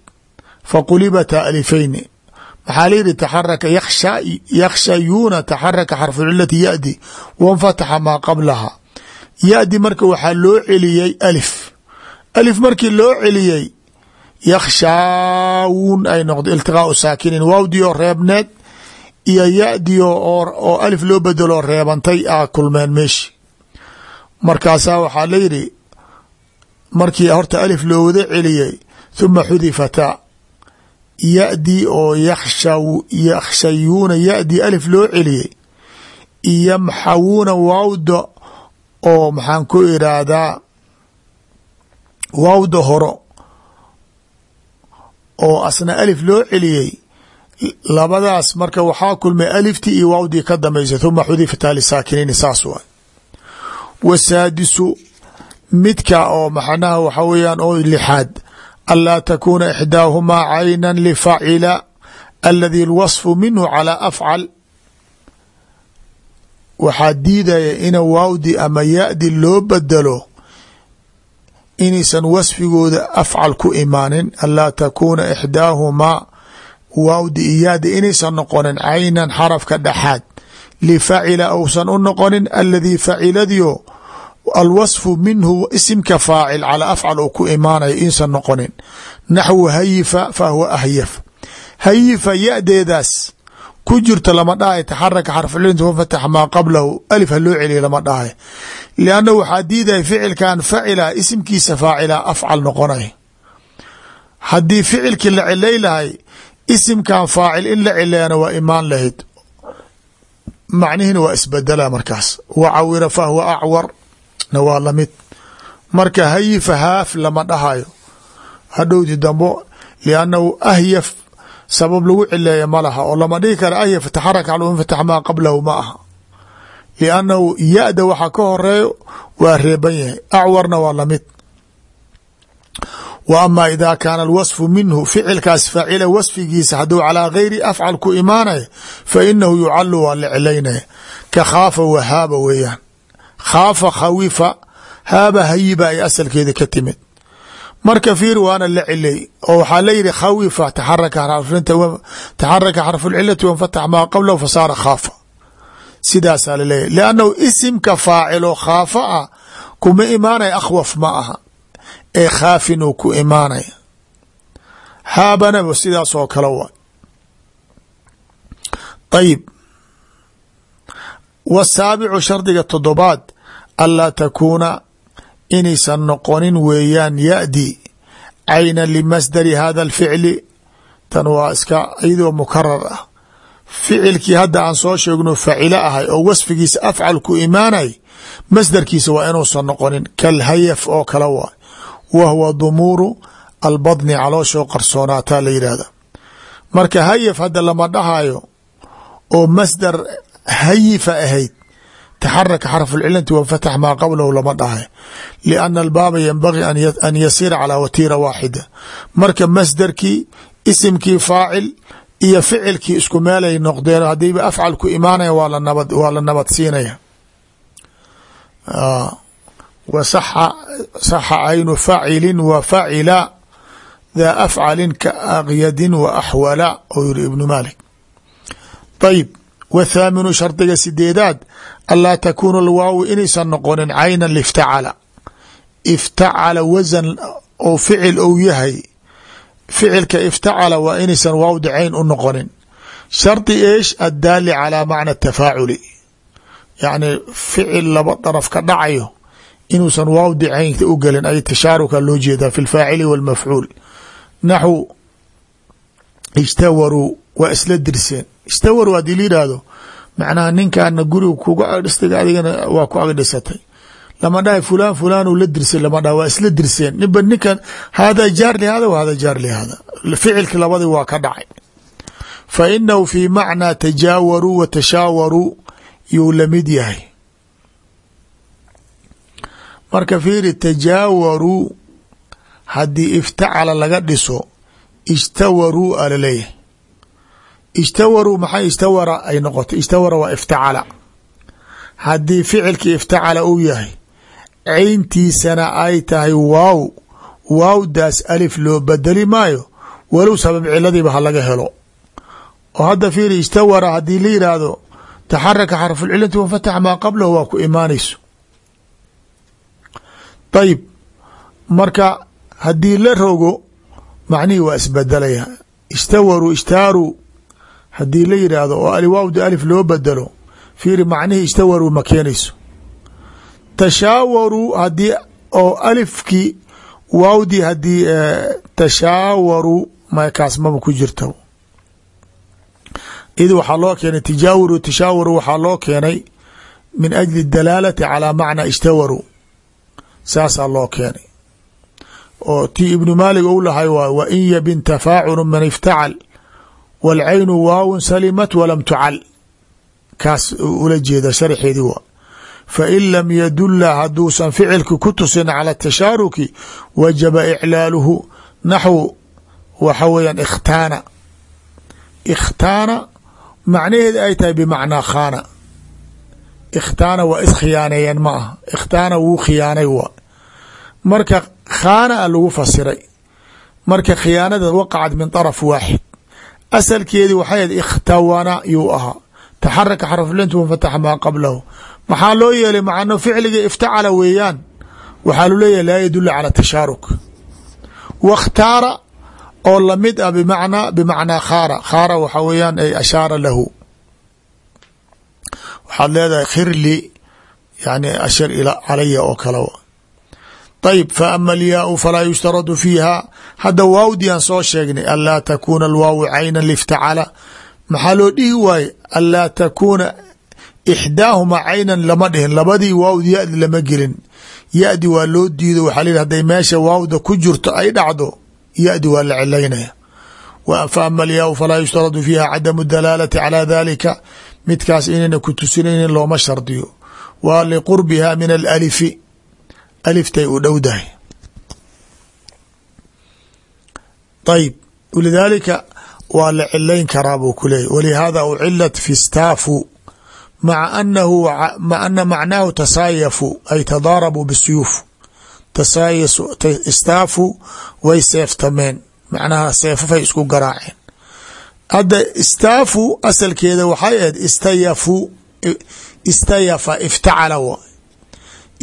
Faqulibata alifayni maxaa layihi taxaraka yakshayuuna taxaraka xarfucilati yadi wanfataxa maa qablaha. Yadi marka waxaa loo celiyey alif. Alif markii loo celiyey yakshaawun ay noqdo iltiqaau saakinin waawdiyo reebneed iyo yadiyo oo alif loo bedeloo reebantay a kulmeen meeshi. Markaasaa waxaa layidhi markii horta alif loo wada celiyey thuma xudifataa yadi oo yakshayuuna yadi alif loo celiyey iyomxawuuna waawda oo maxaan ku iraahdaa waawda horo oo asna alif loo celiyey labadaas marka waxaa kulmay aliftii iyo waawdii ka dambaysa thuma xudifata saas waay. Wasaadisu midka oo maxanaha waxa weeyaan oo lixaad anlaa takuuna ixdaahumaa cayna lifacila aladi lwasfu minhu calaa afcal waxaa diidaya ina waawdi ama ya-di loo bedelo inaysan wasfigooda afcal ku imaanin anlaa takuuna ixdaahumaa waawdi iyaadi inaysan noqonin caynan xarafka dhexaad lifacila uusan u noqonin aladii faciladio alwasfu minhu isimka faacil calaa afcal uu ku imaanayo insan noqonin naxwu hayifa fahuwa ahyaf hayifa ya-deedaas ku jirto lama dhahay taxaraka xarfucilinta wafatax maa qablahu alif ha loo lama dhahay lianna waxaa diidaya ficilkan facila isimkiisa faacila afcal noqonay haddii ficilkii la cilay isimkan faacil in la cileeyana waa imaan lahayd macnihina waa isbedela markaas wacawira fahwa acwar na waa la mid marka hayifa haaf lama dhahayo. Hadhowdi dambo liannahu ahyaf sabab lagu cileeya ma laha oo lama dhihi kara ahyaf taxaraka alunfatax maa qablahu ma aha. Liannahu ya-da waxaa ka horeeyo waa reeban yahay acwarna waa la mid w ama ida kaana alwasfu minhu ficilkaas faacila wasfigiisa hadduu calaa gayri afcal ku imaanaya fa inahu yucalu waa la cilaynaya ka khaafa wahaaba weeyaan khaafa khawifa haaba hayiba ay asalkeeda ka timid. Marka fiir waana la cilay oo waxaa layihi khawifa taxaraka xarfulcilati wanfatax maa qablahu fasaara khaafa. Sidaasaa laleeyahy liannahu isimka faacilo khaafa ah kuma imaanaya akhwaf ma aha. Ee khaafin uu ku imaanaya. Haabanaba sidaas oo kale ayib wasaabicu shardiga toddobaad anlaa takuuna inaysan noqonin weeyaan ya-di cayna limasdari hada alficli tan waa iska iyadoo mukarar ah. Ficilkii hadda aan soo sheegno facilo ahay oo wasfigiisa afcal ku imaanay masdarkiisa waa inuusan noqonin kalhayaf oo kale waa wa huwa dumuuru albadni calooshoo qarsoonaataa la yidhaahda. Marka hayaf hadda lama dhahayo oo masdar hayifa ahayd. Taxaraka xarfulcilanti wanfatax maa qablahu lama dhahayo lianna albaaba yanbagii an yasiira calaa watiira waaxida. Marka masdarkii isimkii faacil iyo ficilkii isku meelay noqdeen haddiiba afcal ku imaanaya waa la nabad siinaya. W saxa caynu facilin wa facila daa afcalin ka akyadin wa axwala ou yiri ibnu malik ayib wthaaminu shardiga sideedaad anlaa takuuna alwaawu inaysan noqonin caynan liftacala iftacala wasan oo ficil ou yahay ficilka iftacala waa inaysan waawda cayn u noqonin shardi eesh addaali calaa macna tafaaculi yacni ficil laba daraf ka dhacayo inuusan waawdi caynta u gelin ay tashaaruka loo jeedaa fi lfaacili walmafcuul naxu ijtawaruu waa isla dirseen ijtawaruu haddii la yidhaahdo macnaha ninkaana guriga kuga agdhistay adigana waa ku agdhisatay lama dhahay fulaan fulaan la dirsay lama dhaha waa isla dirseen. Niba ninkan hada jaar lihada w hada jaar lihada ficilki labadii waa ka dhacay. Fa inahu fi macnaa tajaawaruu wa tashaawaruu yuu la mid yahay. Marka fiiri tajaawaruu haddii iftacala laga dhiso ijtawaruu a ijtawaruu maxay ijtawara ay noqotay. Ijtawara waa iftacala. Haddii ficilkii iftacala uu yahay cayntiisana ay tahay waaw. Waawdaas alif loo bedeli maayo walow sabab ciladiiba ha laga helo. Oo hadda fiiri ijtawara haddii la yidhaahdo taxaraka xarfulcilati wanfatax maa qablahu waa ku imaanayso. Ayib marka haddii la rogo macnihii waa isbedelaya ishtawaruu ishtaaruu haddii la yidhaahdo oo aliwaawda alif loo bedelo fiiri macnihii ishtawaruu ma keenayso. Tashaawaruu haddii oo alifkii waawdii haddii tashaawaruu makaas maba ku jirta id waxaa loo keenay tijaawuru tashaawaru waxaa loo keenay min ajli dalaalati calaa macna ishtawaruu saasaa loo keenay. Oo tii ibnu maalig ou lahay waay wa in yabin tafaaculu man iftacal wاlcaynu waawun salimat walam tucal kaas ula jeeda sharxeedii waa fain lam yadula hadduusan ficilki ku tusin cala tashaaruki wajaba iclaaluhu naxwu waxa weeyaan ikhtaana ikhtaana macnaheeda ay tahay bimacnaa khaana ikhtaana waa iskhiyaaneeyeen ma aha ikhtaana wuu khiyaanay waa marka khaana a lagu fasiray marka khiyaanada waqacad min طaraf waaxid asalkeedii waxay ahayd ikhtawana yuu ahaa. Taxaraka xarflintu wanfataxa maa qablahu. Maxaa loo yeelay? Macno ficliga iftacala weeyaan. Waxaa lu leeyahay laa yadula cala tashaaruk. Wakhtaara oo la mid ah bimacnaa bimacnaa khaara. Khaara waxa weeyaan ay ashaara lahu. Waxaad leedahay khirli yani ashir calaya oo kale ayb faama alyaau falaa yushtaradu fiiha hadda waawdii aan soo sheegnay anlaa takuuna alwaawu cayna liftacala maxaa loo dhihi waaye anlaa takuuna ixdaahumaa caynan lama dhihin labadii waawd yadi lama gelin yadi waa loo diido waxaa la yihi haday meesha waawda ku jirto ay dhacdo yadi waa la cilaynaya faama alyaau falaa yushtaradu fiiha cadamu dalaalati calaa dalika midkaas inayna ku looma shardiyo waa liqurbiha min alalifi aliftay u dhowdahay ayb walidaalika waa la cilayn karaa buu ku leeyay walihaada ucilat fi staafu maca anahu ana macnaahu tasaayafu ay tadaarabuu bisuyuuf. Istaafu way seeftameen. Macnaha seefafay isku garaaceen. Hadda istaafu asalkeeda waxay ahayd istayafu istayafa iftacala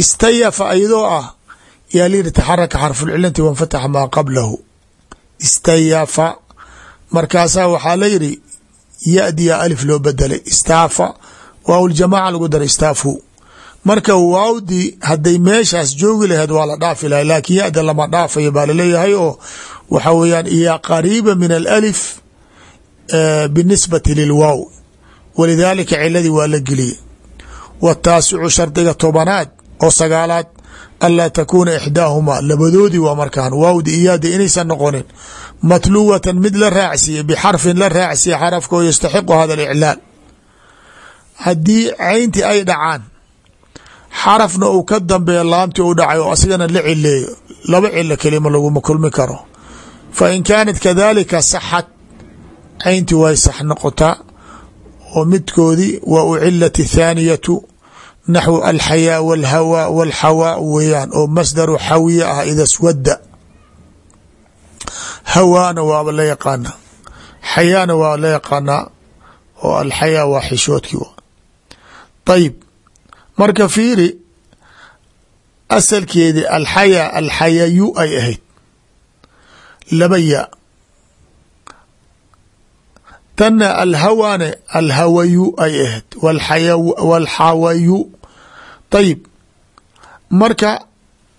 istayafa iyadoo ah yaa layidhi taxaraka xarfulcilanti wanfataxa maa qablahu. Istayafa markaasaa waxaa la yidhi yadiya alif loo bedelay istaafa waaw ljamaaca lagu daray istaafu. Marka waawdii hadday meeshaas joogi laheed waa la dhaafi lahay laakiin yada lama dhaafayo baa la leeyahay oo waxa weeyaan iya qariiba min alif binisbati lilwaaw walidaalika ciladii waa la geliyey. Wataasicu shardiga tobanaad oo sagaalaad anlaa takuuna ixdaahumaa labadoodii waa markaan waawdi iyaada inaysan noqonin matluwatan mid la raacsiiye bixarfin la raacsiye xarafka oo yastaxiqu hada aliclaal. Haddii cayntii ay dhacaan xarafna uu ka dambeeya laamtii u dhacay oo asigana la cileeyo laba cilo kelima laguma kulmi karo. Fa in kaanat kadalika saxat cayntii way sax noqotaa oo midkoodii waa ucilat thaaniyatu naxwu alxayaa walhawaa walxawaa weeyaan oo masdaru xawiya ah ida swada hawaana waaba la yaqaanaa. Xayaana waa la yaqaanaa oo alxayaa waa xishoodkii ayib marka fiiri asalkeedii alxayaa alxayayu ay ahayd. Laba yaa. Tanna alhawaane alhawayu ay ahayd. Walxawayu ayib marka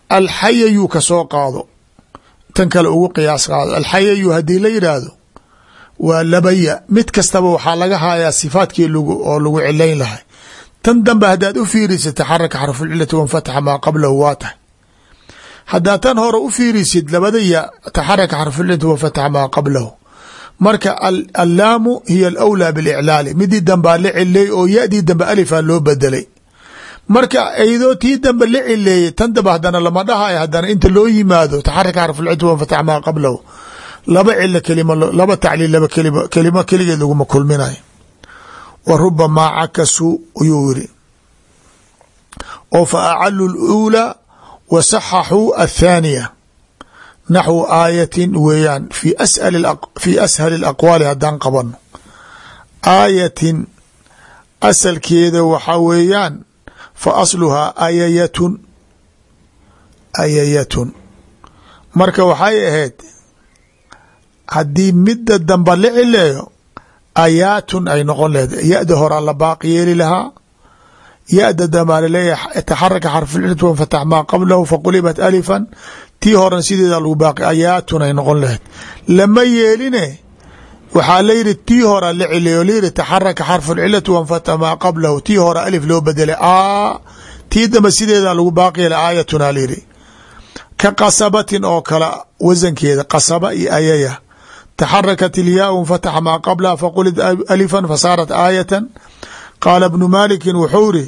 alxayayu ka soo qaado. Tan kale ugu qiyaas qaado. Alxayayu haddii la yidhaahdo waa labaya. Mid kastaba waxaa laga hayaa sifaadkii oo lagu cilayn lahay. Tan dambe haddaad u fiirisid taxaraka xarfulcilati wanfataxa maa qablahu waa tahay. Haddaad tan hore u fiirisid labada ya taxaraka xarfulcilati wanfataxa maa qablahu. Marka allaamu hiya alawlaa biliclaali. Midii dambaa la cileey oo yadii dambe alifaa loo bedelay marka aydoo tii dambe la cileeyey tan dambe hadana lama dhahayo hadana inta loo yimaado taxarika xarfulcid wanfatax maa qablahu laba cilo kelima laba tacliil laba kelima kelimo keligeed laguma kulminayo. Wa rubamaa cakasu ayuu yiri oo fa acalu luulaa wa saxaxuu athaaniya naxwu aayatin weeyaan fii ashali alaqwaali haddaan qabano. Aayatin asalkeeda waxaa weeyaan fa asluhaa ayayatun ayayatun. Marka waxay ahayd haddii midda damba la cileeyo ayaatun ay noqon lehed ya-da horaa la baaqi yeeli lahaa ya-da dambaa la leeyahay taxaraka xarfulcilati wanfatax maa qablahu faqulibat alifan. Tii horan sideeda lagu baaqi ayaatun ay noqon laheyd lama yeeline waxaa layidhi tii hora la ciliyo layidhi taxaraka xarfu lcilati wanfata maa qablahu. Tii hora alif loo bedelay a tii dambe sideeda lagu baaqiyela aayatuna layidhi ka qasabatin oo kale wasankeeda qasaba iyo ayaya. Taxarakat ilyaa unfataxa maa qablaha faqulid alifan fasaarat aayatan. Qaala bnu maalikin wuxuu iri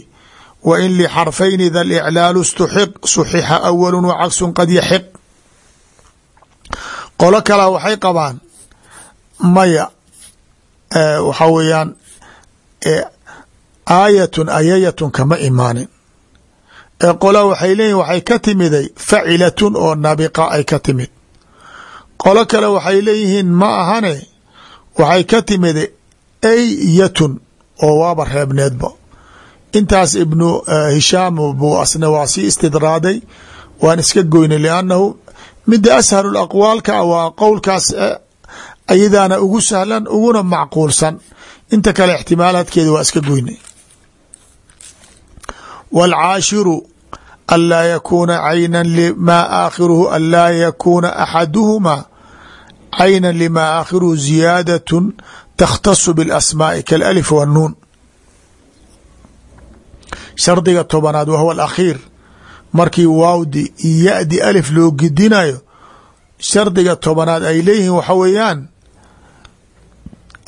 wa in lixarfayni da liclaalu stuxiq suxixa awalu wacagsun qad yaxiq. Qolo kalaa waxay qabaan maya waxa weeyaan aayatun ayayatun kama imaanin. Ee qola waxay leeyihiin waxay ka timiday facilatun oo nabiqa ay ka timid. Qolo kale waxay leeyihiin ma ahane waxay ka timida ayyatun oo waaba reebneedba. Intaas ibnu hishaam buu asna waa sii istidraaday waan iska goynay liannahu midda ashalu aqwaalka ah waa qowlkaas ayadaana ugu sahlan uguna macquulsan inta kale ixtimaalaadkeeda waa iska goynay wاlcaashiru anlaa yakuuna cayna lima aakhiruhu anlaa yakuuna axaduhuma cayna lima aakhiruhu ziyaadaة takhtasu biاlasmaaءi kaalأlif wاnnuun shardiga tobanaad wahwa alakhiir markii waawdi iyo ya-di alif loo gedinayo shardiga tobanaad ay leeyihiin waxa weeyaan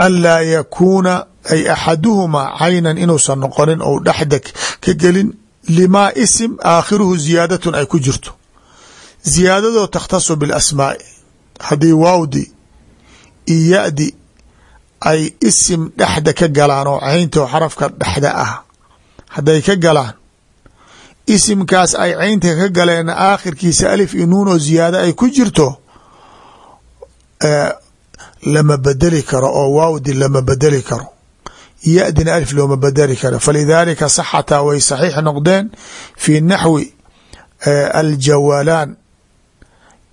anlaa yakuuna ay axaduhumaa caynan inuusan noqonin ou dhexda ka gelin limaa isim aakhiruhu ziyaadatun ay ku jirto. Ziyaadadoo takhtasu bilasmaa'i haddii waawdi iyo ya-di ay isim dhexda ka galaan oo cayntoo xarafka dhexda ah hadday ka galaan isimkaas ay caynta ka galeen aakhirkiisa alif iyo nuun oo ziyaado ay ku jirto lama bedeli karo oo waawdi lama bedeli karo. Ya-dina alif looma bedeli karo. Falidaalika saxataa way saxiix noqdeen fi naxwi aljawalaan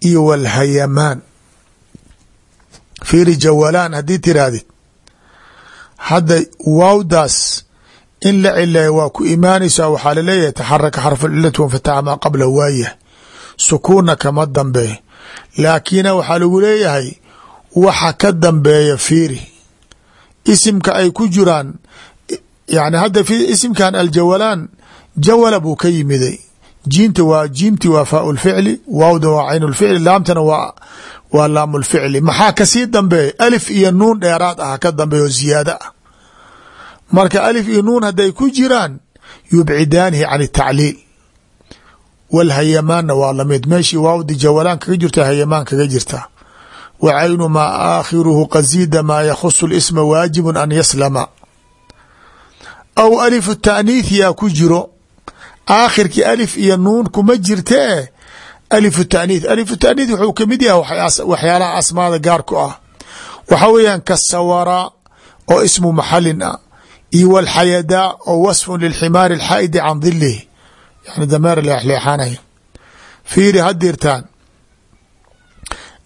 iyo walhayamaan. Fiiri jawalaan haddii tirahdid hadda waawdaas in la cileeya waa ku imaanaysaa waxaa la leeyahay taxaraka xarfu cilati wanfataxa maa qabla waayah. Sukuunna kama dambeey laakina waxaa lagu leeyahay waxa ka dambeeya fiiri. Isimka ay ku jiraan yani hadda isimkan aljawalaan jawala buu ka yimiday. Jiinta waa jiimti waa faau lficli waawda waa cayn lficli laamtana waa waa laam lficli maxaa ka sii dambeeya alif iyo nuun dheeraad ah ka dambeeya oo ziyaado ah. Marka alif iyo nuun hadday ku jiraan yubcidaanihi can tacliil. Walhayamaanna waa la mid meeshii waawdi jawalaan kaga jirta hayamaan kaga jirta wa caynu maa aakhiruhu qasiida maa yakhusu lisma waajibu an yaslama aw alifu taaniith yaa ku jiro aakhirkii alif iyo nuun kuma jirtee alifu taaniith alifu taaniith wuxuu ka mid yahay waxyaalaha asmaada gaarku ah waxa weeyaan kasawara oo ismu maxalin ah iyo wlxayadaa oo wasfun lilximaari alxaa'idi can dilihi yani dameer leexleexanaya fiiri hadirtaan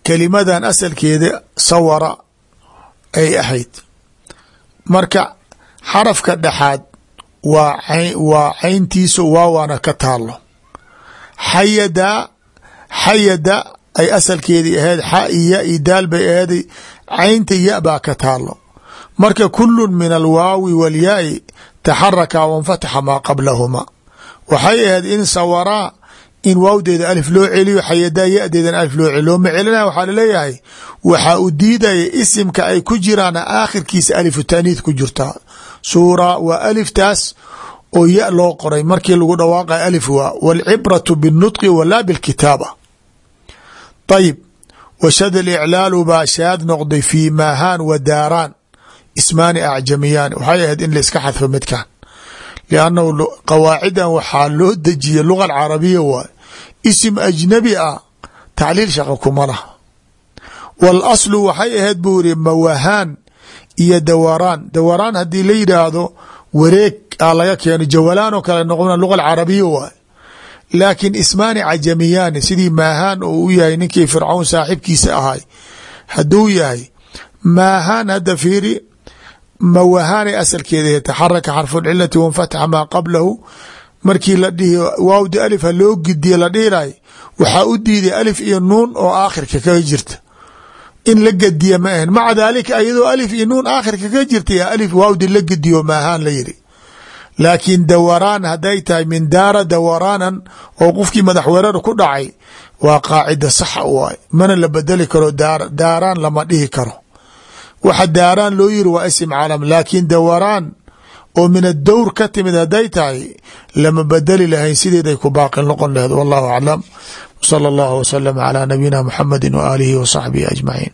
kelimadan asalkeeda sawara ay ahayd. Marka xarafka dhexaad waa waa cayntiisa waawaana ka taalo xayadaa xayada ay asalkeedii ahayd xa iyo ya iyo daal bay aheeday caynta ya baa ka taalo marka kulu min alwaawi walyaai taxaraka wanfataxa maa qablahuma. Waxay ahayd in sawaraa in waawdeeda alif loo celiyo xayadaa yadeedan alif loo celiyo. Looma celinaya waxaa la leeyahay waxaa u diidaya isimka ay ku jiraana aakhirkiisa alifu taaniid ku jirtaa suura waa aliftaas oo ya loo qoray. Markii lagu dhawaaqa alif waa waalcibratu biاnutqi walaa bilkitaaba ayib washad aliclaalu baa shaad noqday fii maahaan wa daaraan. Ismaani acjamiyaan. Waxay ahayd in laiska xadfo midkan lannahu qawaacidan waxaa loo dejiya luga alcarabiya waay isim ajnabi ah tacliil shaqa kuma laha. Wal aslu waxay ahayd buu yiri mawahaan iyo dawaraan. Dawaraan haddii la yidhaahdo wareeg a laga keeno jawalaan oo kale noqona luga carabiya waay laakiin ismaani cajamiyaani sidii maahaan oo u yahay ninkii fircawn saaxibkiisa ahay hadduu yahay maahaan hadda fiiri mawahaanay asalkeeda taxaraka xarfulcilati wanfataxa maa qablahu markii la dhihi waawdi alif ha loo gidiye la dhihiray waxaa u diiday alif iyo nuun oo aakhirka kaga jirta. In la gediya ma ahan. Maca daalika iyadoo alif iyo nuun aakhirka kaga jirta yaa alif waawdi la gediyo maahaan la yiri laakiin dawaraan hadday tahay min daara dawaraanan oo qofkii madaxweerar ku dhacay waa qaacida saxa waay mana la bedeli karo daaraan lama dhihi karo. Waxa daaraan loo yiri waa isim calam laakiin dawaraan oo min adowr ka timid hadday tahay lama bedeli lahayn sideeday ku baaqin noqon laheed wallahu aclam wsala allahu wasalam calaa nabiyina muxamedi wa aalihi wa saxbihi ajmaciin